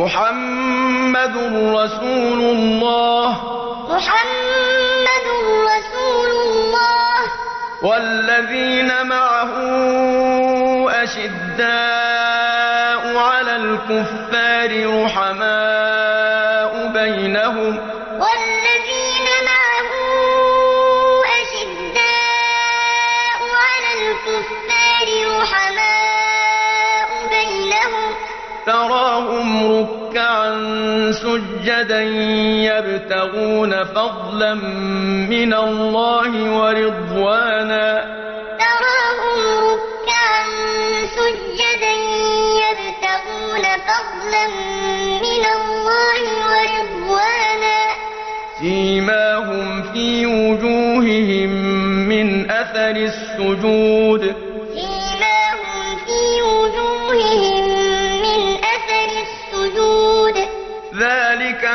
محمد رسول الله. محمد رسول الله. والذين معه أشداء على الكفار رحماء بينهم. والذين معه أشداء على الكفار رحماء بينهم. تراهم ركعا سجدا يبتغون فضلا من الله ورضوانا. تراهم ركعا سجدا يبتغون فضلا من الله ورضوانا. سيماهم في وجوههم من أثر السجود.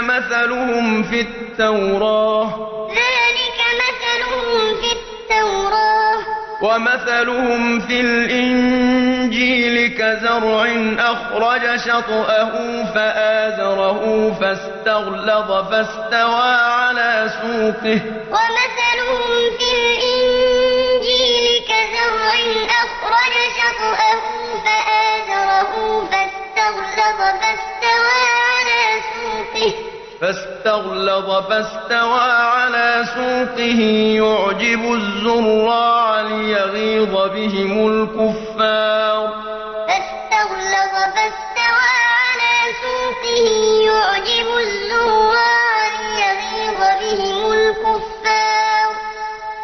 مثلهم في التوراة. ذلك مثلهم في التوراة. ومثلهم في الإنجيل كزرع أخرج شطأه فآزره فاستغلظ فاستوى على سوقه. ومثلهم في الإنجيل كزرع أخرج شطأه فآزره فاستغلظ فاستوى على سوقه فاستغلظ فاستوى على سوقه يعجب الزراع ليغيظ بهم الكفار. فاستغلظ فاستوى على سوقه يعجب الزراع ليغيظ بهم الكفار.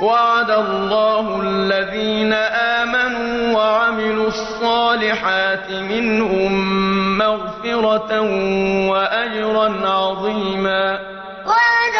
وعد الله الذين آمنوا وعملوا الصالحات منهم مغفرة وأجرا عظيما. وعد